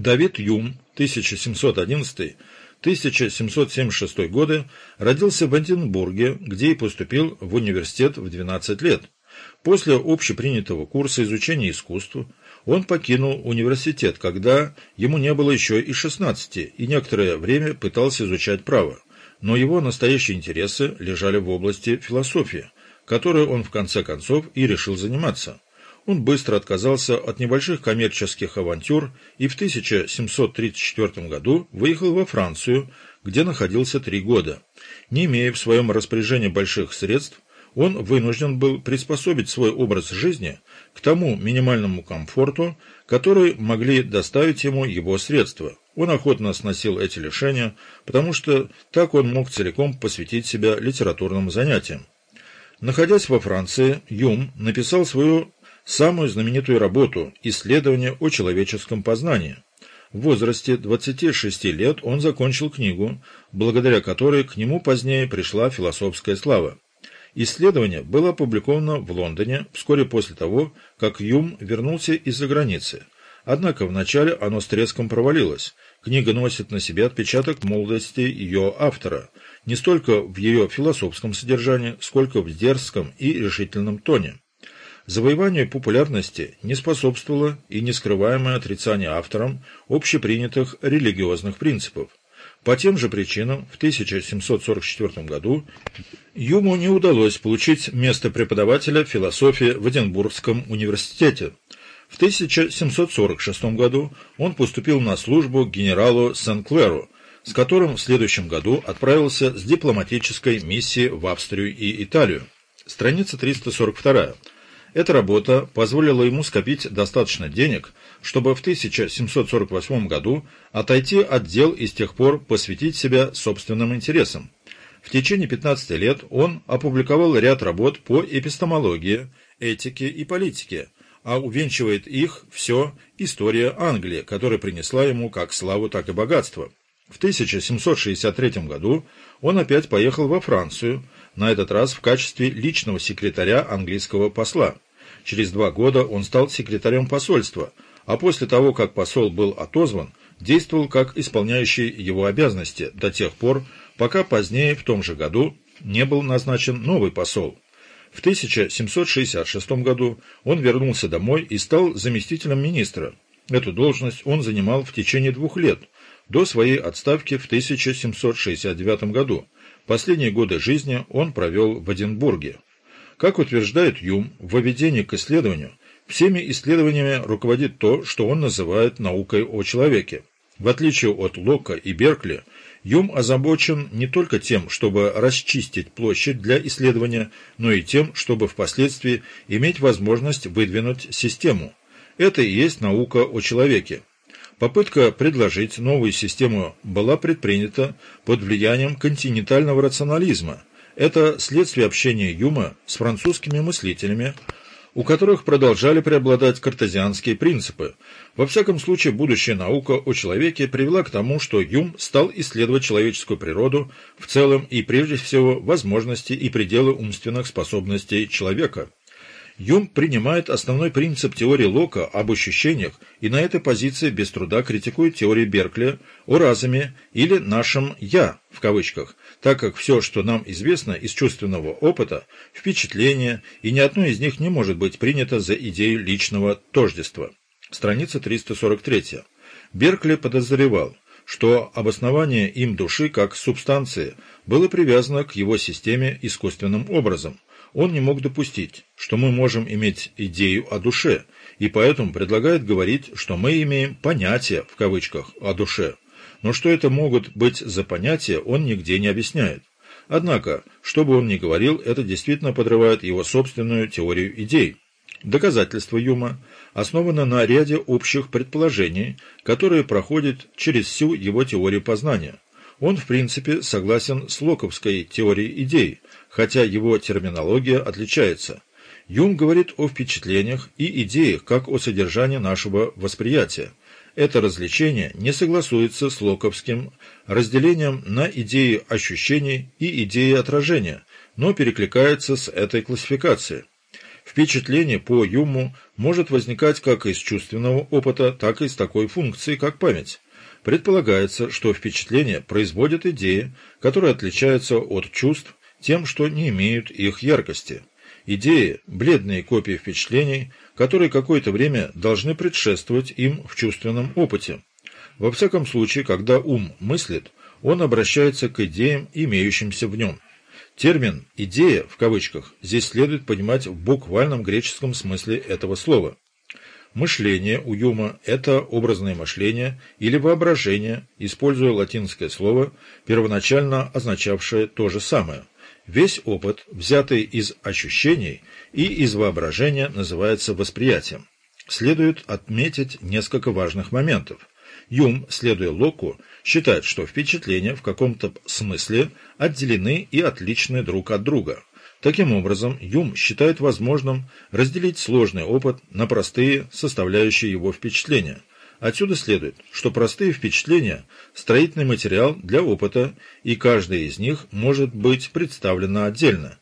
Давид Юм, 1711-1776 годы, родился в Эдинбурге, где и поступил в университет в 12 лет. После общепринятого курса изучения искусств он покинул университет, когда ему не было еще и 16, и некоторое время пытался изучать право. Но его настоящие интересы лежали в области философии, которой он в конце концов и решил заниматься. Он быстро отказался от небольших коммерческих авантюр и в 1734 году выехал во Францию, где находился три года. Не имея в своем распоряжении больших средств, он вынужден был приспособить свой образ жизни к тому минимальному комфорту, который могли доставить ему его средства. Он охотно сносил эти лишения, потому что так он мог целиком посвятить себя литературным занятиям. Находясь во Франции, Юм написал свою самую знаменитую работу «Исследование о человеческом познании». В возрасте 26 лет он закончил книгу, благодаря которой к нему позднее пришла философская слава. Исследование было опубликовано в Лондоне вскоре после того, как Юм вернулся из-за границы. Однако вначале оно с треском провалилось. Книга носит на себе отпечаток молодости ее автора, не столько в ее философском содержании, сколько в дерзком и решительном тоне. Завоеванию популярности не способствовало и нескрываемое отрицание автором общепринятых религиозных принципов. По тем же причинам в 1744 году Юму не удалось получить место преподавателя философии в Эдинбургском университете. В 1746 году он поступил на службу генералу Сен-Клеру, с которым в следующем году отправился с дипломатической миссией в Австрию и Италию. Страница 342. Эта работа позволила ему скопить достаточно денег, чтобы в 1748 году отойти от дел и с тех пор посвятить себя собственным интересам. В течение 15 лет он опубликовал ряд работ по эпистемологии, этике и политике, а увенчивает их все история Англии, которая принесла ему как славу, так и богатство. В 1763 году он опять поехал во Францию, на этот раз в качестве личного секретаря английского посла. Через два года он стал секретарем посольства, а после того, как посол был отозван, действовал как исполняющий его обязанности до тех пор, пока позднее в том же году не был назначен новый посол. В 1766 году он вернулся домой и стал заместителем министра. Эту должность он занимал в течение двух лет, до своей отставки в 1769 году. Последние годы жизни он провел в Эдинбурге. Как утверждает Юм, в введении к исследованию, всеми исследованиями руководит то, что он называет наукой о человеке. В отличие от Лока и Беркли, Юм озабочен не только тем, чтобы расчистить площадь для исследования, но и тем, чтобы впоследствии иметь возможность выдвинуть систему. Это и есть наука о человеке. Попытка предложить новую систему была предпринята под влиянием континентального рационализма. Это следствие общения Юма с французскими мыслителями, у которых продолжали преобладать картезианские принципы. Во всяком случае, будущая наука о человеке привела к тому, что Юм стал исследовать человеческую природу в целом и прежде всего возможности и пределы умственных способностей человека. Юм принимает основной принцип теории Лока об ощущениях и на этой позиции без труда критикует теорию Беркли о разуме или «нашем «я» в кавычках, так как все, что нам известно из чувственного опыта, впечатления, и ни одно из них не может быть принято за идею личного тождества. Страница 343. Беркли подозревал, что обоснование им души как субстанции было привязано к его системе искусственным образом – он не мог допустить, что мы можем иметь идею о душе, и поэтому предлагает говорить, что мы имеем «понятие» в кавычках о душе. Но что это могут быть за понятия, он нигде не объясняет. Однако, что бы он ни говорил, это действительно подрывает его собственную теорию идей. Доказательство Юма основано на ряде общих предположений, которые проходят через всю его теорию познания. Он, в принципе, согласен с локовской теорией идей, хотя его терминология отличается. Юм говорит о впечатлениях и идеях как о содержании нашего восприятия. Это развлечение не согласуется с локовским разделением на идеи ощущений и идеи отражения, но перекликается с этой классификацией. Впечатление по Юму может возникать как из чувственного опыта, так и из такой функции, как память. Предполагается, что впечатления производят идеи, которые отличаются от чувств тем, что не имеют их яркости. Идеи – бледные копии впечатлений, которые какое-то время должны предшествовать им в чувственном опыте. Во всяком случае, когда ум мыслит, он обращается к идеям, имеющимся в нем. Термин «идея» в кавычках здесь следует понимать в буквальном греческом смысле этого слова. Мышление у Юма – это образное мышление или воображение, используя латинское слово, первоначально означавшее то же самое. Весь опыт, взятый из ощущений и из воображения, называется восприятием. Следует отметить несколько важных моментов. Юм, следуя Локу, считает, что впечатления в каком-то смысле отделены и отличны друг от друга. Таким образом, Юм считает возможным разделить сложный опыт на простые, составляющие его впечатления. Отсюда следует, что простые впечатления – строительный материал для опыта, и каждая из них может быть представлена отдельно.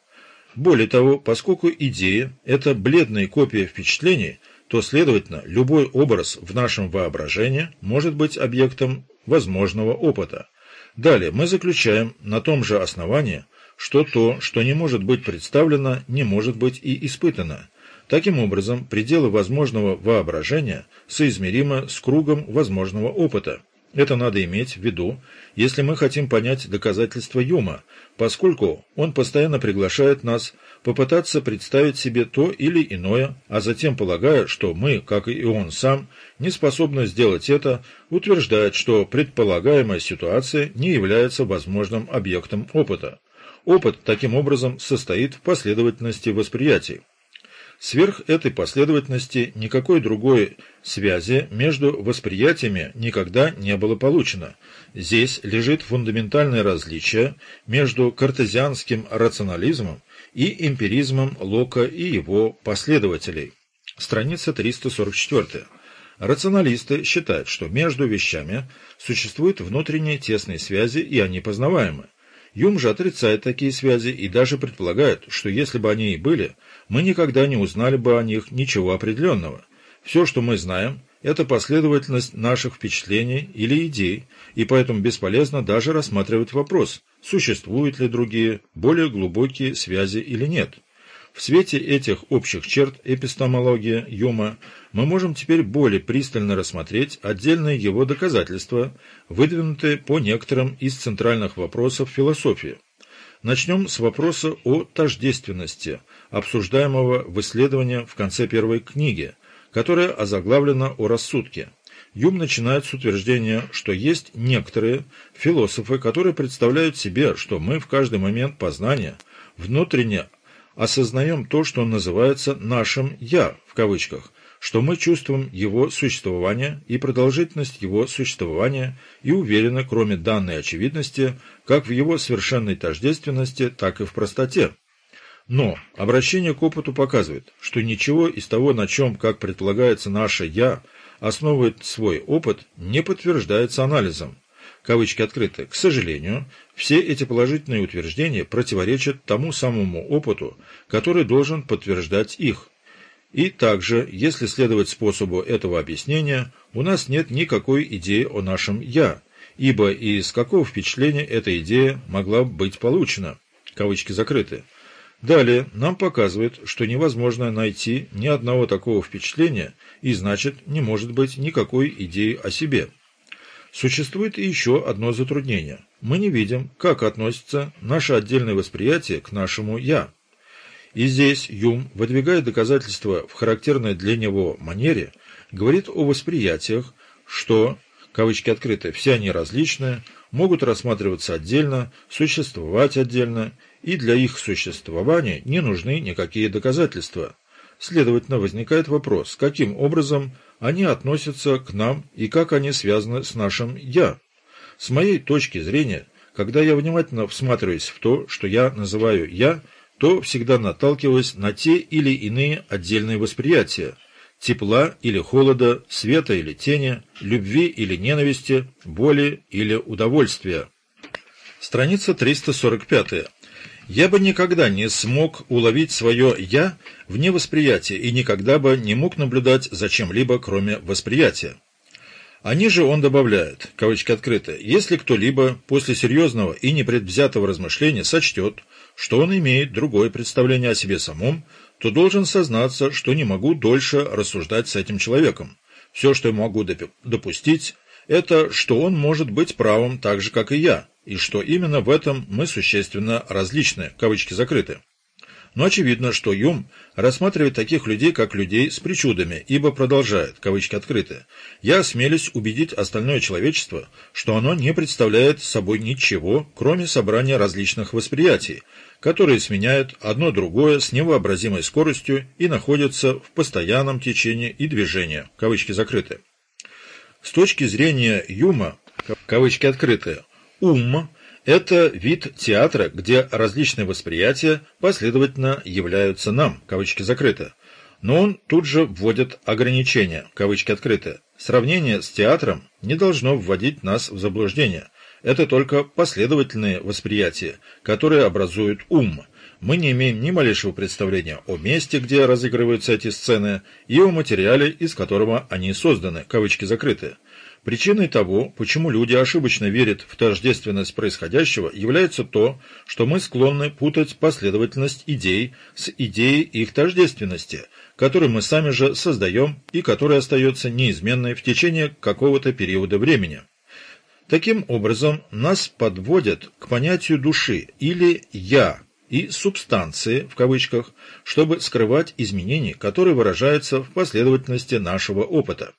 Более того, поскольку идея – это бледная копия впечатлений, то, следовательно, любой образ в нашем воображении может быть объектом возможного опыта. Далее мы заключаем на том же основании, что то, что не может быть представлено, не может быть и испытано. Таким образом, пределы возможного воображения соизмеримы с кругом возможного опыта. Это надо иметь в виду, если мы хотим понять доказательства Юма, поскольку он постоянно приглашает нас попытаться представить себе то или иное, а затем, полагая, что мы, как и он сам, не способны сделать это, утверждает, что предполагаемая ситуация не является возможным объектом опыта. Опыт, таким образом, состоит в последовательности восприятий. Сверх этой последовательности никакой другой связи между восприятиями никогда не было получено. Здесь лежит фундаментальное различие между картезианским рационализмом и эмпиризмом Лока и его последователей. Страница 344. Рационалисты считают, что между вещами существуют внутренние тесные связи, и они познаваемы. Юм же отрицает такие связи и даже предполагает, что если бы они и были, мы никогда не узнали бы о них ничего определенного. Все, что мы знаем, это последовательность наших впечатлений или идей, и поэтому бесполезно даже рассматривать вопрос, существуют ли другие, более глубокие связи или нет. В свете этих общих черт эпистемологии Юма мы можем теперь более пристально рассмотреть отдельные его доказательства, выдвинутые по некоторым из центральных вопросов философии. Начнем с вопроса о тождественности, обсуждаемого в исследовании в конце первой книги, которая озаглавлена «О рассудке». Юм начинает с утверждения, что есть некоторые философы, которые представляют себе, что мы в каждый момент познания внутренне осознаем то, что называется «нашим «я» в кавычках, что мы чувствуем его существование и продолжительность его существования и уверены, кроме данной очевидности, как в его совершенной тождественности, так и в простоте. Но обращение к опыту показывает, что ничего из того, на чем, как предполагается, наше «я» основывает свой опыт, не подтверждается анализом кавычки открыты, к сожалению, все эти положительные утверждения противоречат тому самому опыту, который должен подтверждать их. И также, если следовать способу этого объяснения, у нас нет никакой идеи о нашем «я», ибо из какого впечатления эта идея могла быть получена, кавычки закрыты. Далее нам показывает, что невозможно найти ни одного такого впечатления, и значит, не может быть никакой идеи о себе. Существует и еще одно затруднение. Мы не видим, как относится наше отдельное восприятие к нашему «я». И здесь Юм, выдвигая доказательства в характерной для него манере, говорит о восприятиях, что, кавычки открыты, все они различные, могут рассматриваться отдельно, существовать отдельно, и для их существования не нужны никакие доказательства. Следовательно, возникает вопрос, каким образом они относятся к нам и как они связаны с нашим «я». С моей точки зрения, когда я внимательно всматриваюсь в то, что я называю «я», то всегда наталкиваюсь на те или иные отдельные восприятия – тепла или холода, света или тени, любви или ненависти, боли или удовольствия. Страница 345. Я бы никогда не смог уловить свое «я» вне восприятия и никогда бы не мог наблюдать за чем-либо, кроме восприятия. Они же он добавляет, кавычки открыты, если кто-либо после серьезного и непредвзятого размышления сочтет, что он имеет другое представление о себе самом, то должен сознаться, что не могу дольше рассуждать с этим человеком. Все, что я могу допустить, это что он может быть правым так же, как и я, и что именно в этом мы существенно различны, кавычки закрыты. Но очевидно, что Юм рассматривает таких людей, как людей с причудами, ибо продолжает, кавычки открыты, «Я осмелюсь убедить остальное человечество, что оно не представляет собой ничего, кроме собрания различных восприятий, которые сменяют одно другое с невообразимой скоростью и находятся в постоянном течении и движении», кавычки закрыты. С точки зрения Юма, кавычки открыты, ум – это вид театра, где различные восприятия последовательно являются нам, кавычки закрыты. Но он тут же вводит ограничения, кавычки открыты. Сравнение с театром не должно вводить нас в заблуждение. Это только последовательные восприятия, которые образуют ум. Мы не имеем ни малейшего представления о месте, где разыгрываются эти сцены, и о материале, из которого они созданы, кавычки закрыты. Причиной того, почему люди ошибочно верят в тождественность происходящего, является то, что мы склонны путать последовательность идей с идеей их тождественности, которую мы сами же создаем и которая остается неизменной в течение какого-то периода времени. Таким образом, нас подводят к понятию души или «я», и «субстанции» в кавычках, чтобы скрывать изменения, которые выражаются в последовательности нашего опыта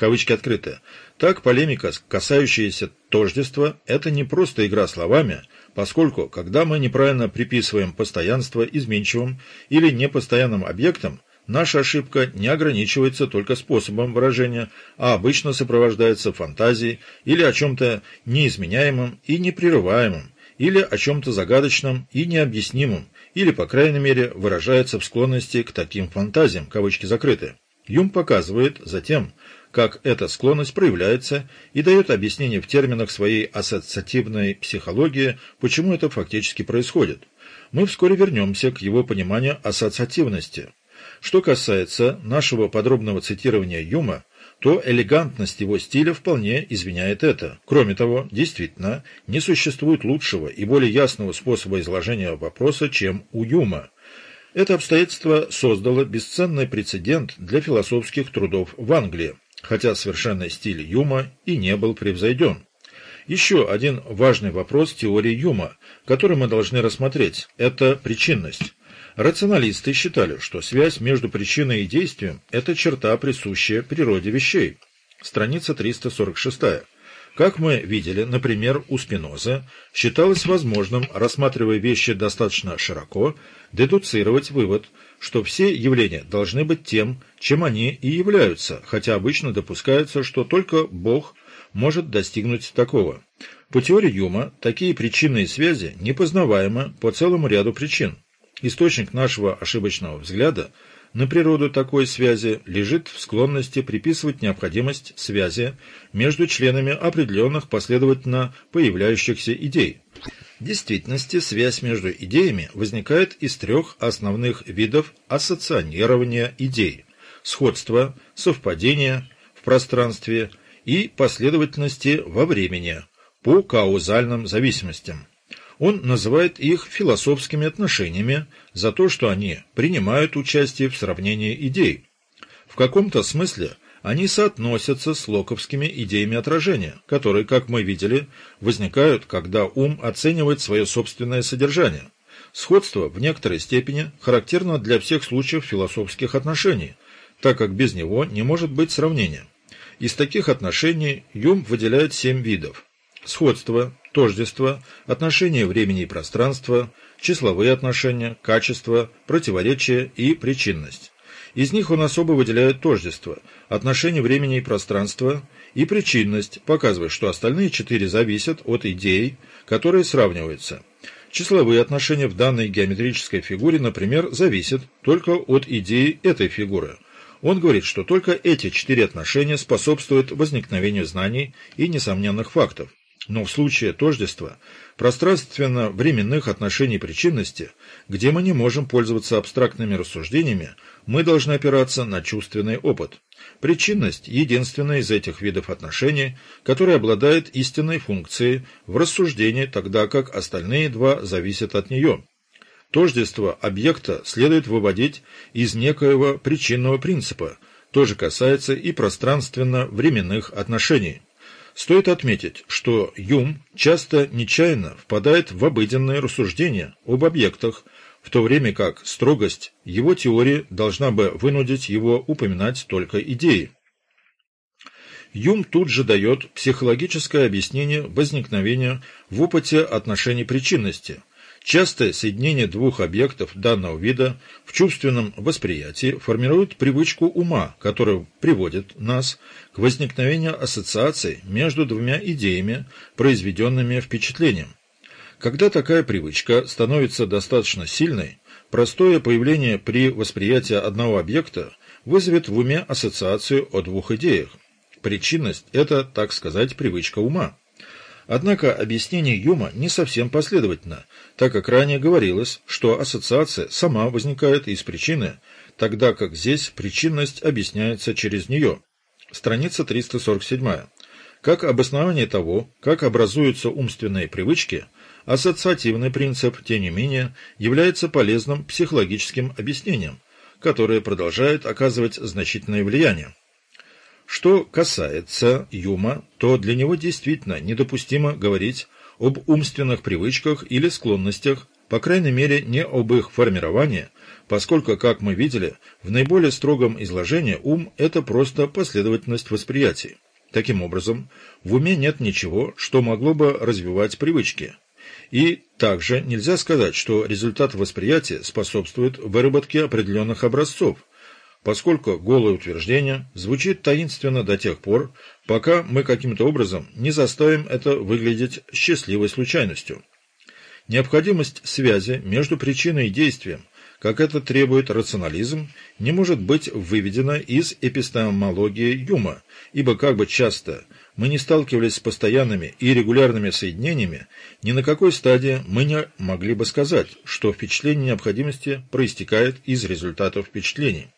кавычки открыты. Так, полемика, касающаяся тождества, это не просто игра словами, поскольку, когда мы неправильно приписываем постоянство изменчивым или непостоянным объектам, наша ошибка не ограничивается только способом выражения, а обычно сопровождается фантазией или о чем-то неизменяемом и непрерываемом, или о чем-то загадочном и необъяснимом, или, по крайней мере, выражается в склонности к таким фантазиям, кавычки закрыты. Юм показывает затем, как эта склонность проявляется и дает объяснение в терминах своей ассоциативной психологии, почему это фактически происходит. Мы вскоре вернемся к его пониманию ассоциативности. Что касается нашего подробного цитирования Юма, то элегантность его стиля вполне извиняет это. Кроме того, действительно, не существует лучшего и более ясного способа изложения вопроса, чем у Юма. Это обстоятельство создало бесценный прецедент для философских трудов в Англии хотя совершенный стиль Юма и не был превзойден. Еще один важный вопрос теории Юма, который мы должны рассмотреть, это причинность. Рационалисты считали, что связь между причиной и действием – это черта, присущая природе вещей. Страница 346. Как мы видели, например, у Спиноза считалось возможным, рассматривая вещи достаточно широко, дедуцировать вывод, что все явления должны быть тем, чем они и являются, хотя обычно допускается, что только Бог может достигнуть такого. По теории Юма, такие причинные связи непознаваемы по целому ряду причин. Источник нашего ошибочного взгляда – на природу такой связи лежит в склонности приписывать необходимость связи между членами определенных последовательно появляющихся идей. В действительности связь между идеями возникает из трех основных видов ассоционирования идей – сходства, совпадения в пространстве и последовательности во времени по каузальным зависимостям. Он называет их философскими отношениями за то, что они принимают участие в сравнении идей. В каком-то смысле они соотносятся с локовскими идеями отражения, которые, как мы видели, возникают, когда ум оценивает свое собственное содержание. Сходство в некоторой степени характерно для всех случаев философских отношений, так как без него не может быть сравнения. Из таких отношений Юм выделяет семь видов. Сходство, тождество, отношение времени и пространства, числовые отношения, качество, противоречие и причинность. Из них он особо выделяет тождество, отношение времени и пространства и причинность, показывая, что остальные четыре зависят от идей, которые сравниваются. Числовые отношения в данной геометрической фигуре, например, зависят только от идеи этой фигуры. Он говорит, что только эти четыре отношения способствуют возникновению знаний и несомненных фактов. Но в случае тождества пространственно-временных отношений причинности, где мы не можем пользоваться абстрактными рассуждениями, мы должны опираться на чувственный опыт. Причинность – единственная из этих видов отношений, которая обладает истинной функцией в рассуждении, тогда как остальные два зависят от нее. Тождество объекта следует выводить из некоего причинного принципа, то же касается и пространственно-временных отношений. Стоит отметить, что Юм часто нечаянно впадает в обыденные рассуждения об объектах, в то время как строгость его теории должна бы вынудить его упоминать только идеи. Юм тут же дает психологическое объяснение возникновения в опыте отношений причинности – Частое соединение двух объектов данного вида в чувственном восприятии формирует привычку ума, которая приводит нас к возникновению ассоциаций между двумя идеями, произведенными впечатлением. Когда такая привычка становится достаточно сильной, простое появление при восприятии одного объекта вызовет в уме ассоциацию о двух идеях. Причинность – это, так сказать, привычка ума. Однако объяснение Юма не совсем последовательно, так как ранее говорилось, что ассоциация сама возникает из причины, тогда как здесь причинность объясняется через нее. Страница 347. Как обоснование того, как образуются умственные привычки, ассоциативный принцип, тем не менее, является полезным психологическим объяснением, которое продолжает оказывать значительное влияние. Что касается Юма, то для него действительно недопустимо говорить об умственных привычках или склонностях, по крайней мере не об их формировании, поскольку, как мы видели, в наиболее строгом изложении ум – это просто последовательность восприятий. Таким образом, в уме нет ничего, что могло бы развивать привычки. И также нельзя сказать, что результат восприятия способствует выработке определенных образцов, поскольку голое утверждение звучит таинственно до тех пор, пока мы каким-то образом не заставим это выглядеть счастливой случайностью. Необходимость связи между причиной и действием, как это требует рационализм, не может быть выведена из эпистемологии Юма, ибо как бы часто мы не сталкивались с постоянными и регулярными соединениями, ни на какой стадии мы не могли бы сказать, что впечатление необходимости проистекает из результатов впечатлений.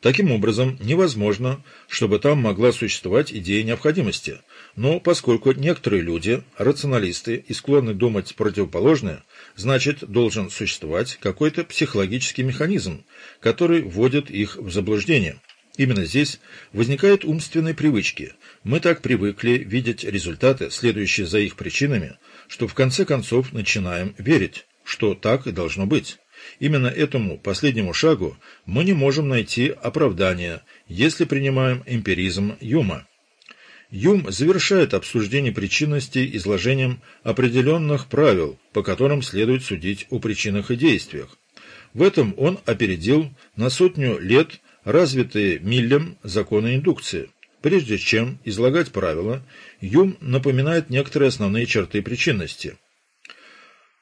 Таким образом, невозможно, чтобы там могла существовать идея необходимости. Но поскольку некоторые люди, рационалисты и склонны думать противоположное, значит, должен существовать какой-то психологический механизм, который вводит их в заблуждение. Именно здесь возникают умственные привычки. Мы так привыкли видеть результаты, следующие за их причинами, что в конце концов начинаем верить, что так и должно быть. Именно этому последнему шагу мы не можем найти оправдания, если принимаем эмпиризм Юма. Юм завершает обсуждение причинности изложением определенных правил, по которым следует судить о причинах и действиях. В этом он опередил на сотню лет развитые Миллем законы индукции. Прежде чем излагать правила, Юм напоминает некоторые основные черты причинности –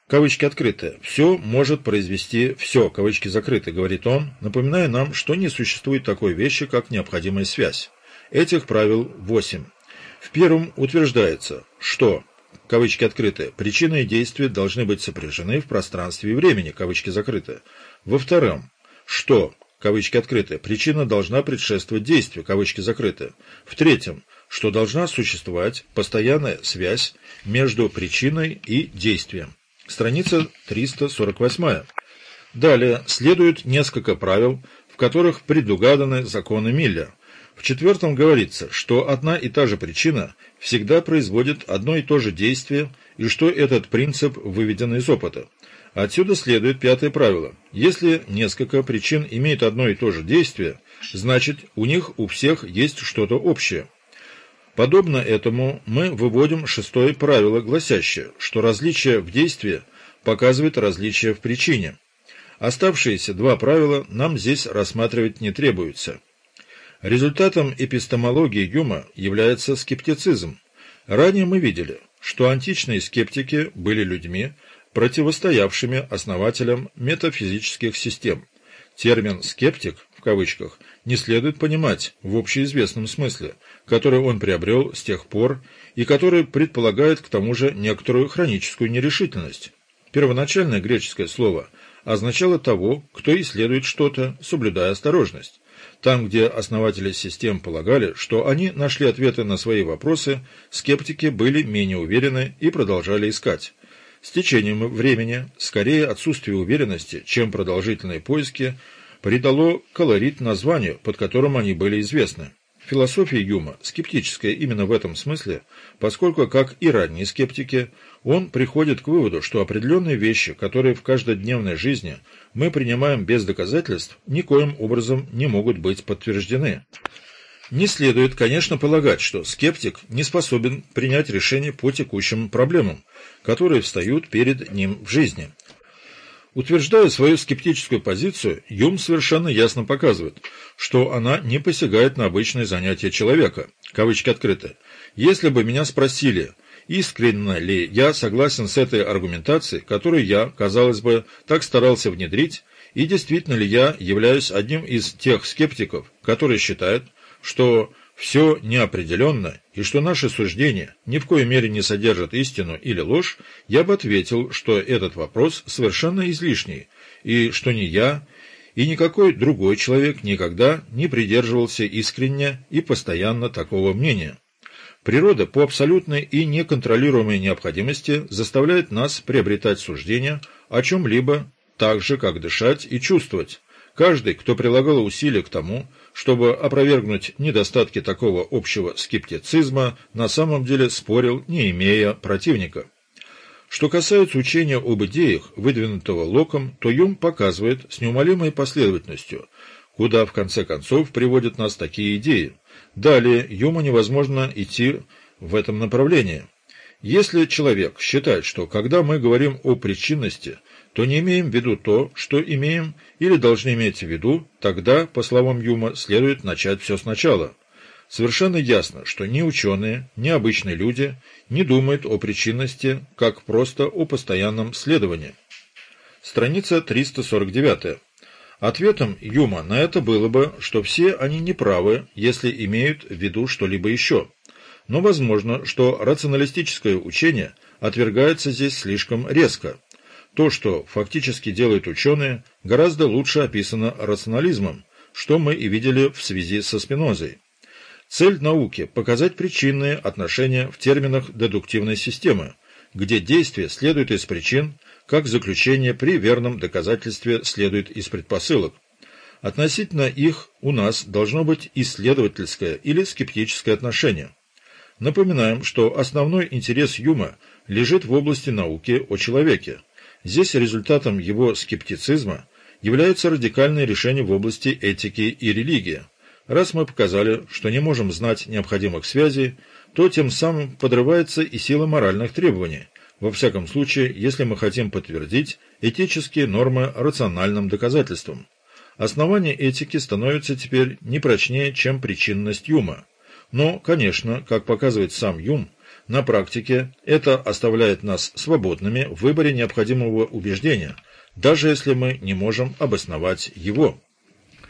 Кавычки открыты. «Все может произвести все», кавычки закрыты, говорит он, напоминая нам, что не существует такой вещи, как необходимая связь. Этих правил восемь. В первом утверждается, что, кавычки открыты, причины и действия должны быть сопряжены в пространстве и времени, кавычки закрыты. Во втором, что, кавычки открыты, причина должна предшествовать действию, кавычки закрыты. В третьем, что должна существовать постоянная связь между причиной и действием. Страница 348. Далее следует несколько правил, в которых предугаданы законы Милля. В четвертом говорится, что одна и та же причина всегда производит одно и то же действие, и что этот принцип выведен из опыта. Отсюда следует пятое правило. Если несколько причин имеют одно и то же действие, значит, у них у всех есть что-то общее. Подобно этому мы выводим шестое правило, гласящее, что различие в действии показывает различие в причине. Оставшиеся два правила нам здесь рассматривать не требуется. Результатом эпистемологии Юма является скептицизм. Ранее мы видели, что античные скептики были людьми, противостоявшими основателям метафизических систем. Термин «скептик» в кавычках, не следует понимать в общеизвестном смысле, который он приобрел с тех пор и который предполагает к тому же некоторую хроническую нерешительность. Первоначальное греческое слово означало того, кто исследует что-то, соблюдая осторожность. Там, где основатели систем полагали, что они нашли ответы на свои вопросы, скептики были менее уверены и продолжали искать. С течением времени, скорее отсутствие уверенности, чем продолжительные поиски, придало колорит названию, под которым они были известны. Философия Юма скептическая именно в этом смысле, поскольку, как и ранние скептики, он приходит к выводу, что определенные вещи, которые в каждодневной жизни мы принимаем без доказательств, никоим образом не могут быть подтверждены. Не следует, конечно, полагать, что скептик не способен принять решение по текущим проблемам, которые встают перед ним в жизни. Утверждая свою скептическую позицию, Юм совершенно ясно показывает, что она не посягает на обычные занятия человека. Кавычки открыты. Если бы меня спросили, искренне ли я согласен с этой аргументацией, которую я, казалось бы, так старался внедрить, и действительно ли я являюсь одним из тех скептиков, которые считают, что все неопределенно и что наши суждения ни в коей мере не содержат истину или ложь, я бы ответил, что этот вопрос совершенно излишний, и что ни я, и никакой другой человек никогда не придерживался искренне и постоянно такого мнения. Природа по абсолютной и неконтролируемой необходимости заставляет нас приобретать суждения о чем-либо так же, как дышать и чувствовать. Каждый, кто прилагал усилия к тому, чтобы опровергнуть недостатки такого общего скептицизма, на самом деле спорил, не имея противника. Что касается учения об идеях, выдвинутого Локом, то Юм показывает с неумолимой последовательностью, куда в конце концов приводят нас такие идеи. Далее Юму невозможно идти в этом направлении. Если человек считает, что когда мы говорим о причинности, то не имеем в виду то, что имеем или должны иметь в виду, тогда, по словам Юма, следует начать все сначала. Совершенно ясно, что ни ученые, ни обычные люди не думают о причинности, как просто о постоянном следовании. Страница 349. Ответом Юма на это было бы, что все они неправы, если имеют в виду что-либо еще. Но возможно, что рационалистическое учение отвергается здесь слишком резко. То, что фактически делают ученые, гораздо лучше описано рационализмом, что мы и видели в связи со Спинозой. Цель науки – показать причинные отношения в терминах дедуктивной системы, где действие следует из причин, как заключение при верном доказательстве следует из предпосылок. Относительно их у нас должно быть исследовательское или скептическое отношение. Напоминаем, что основной интерес Юма лежит в области науки о человеке, Здесь результатом его скептицизма является радикальное решение в области этики и религии. Раз мы показали, что не можем знать необходимых связей, то тем самым подрывается и сила моральных требований, во всяком случае, если мы хотим подтвердить этические нормы рациональным доказательством. Основание этики становится теперь не прочнее, чем причинность Юма. Но, конечно, как показывает сам Юм, на практике это оставляет нас свободными в выборе необходимого убеждения, даже если мы не можем обосновать его.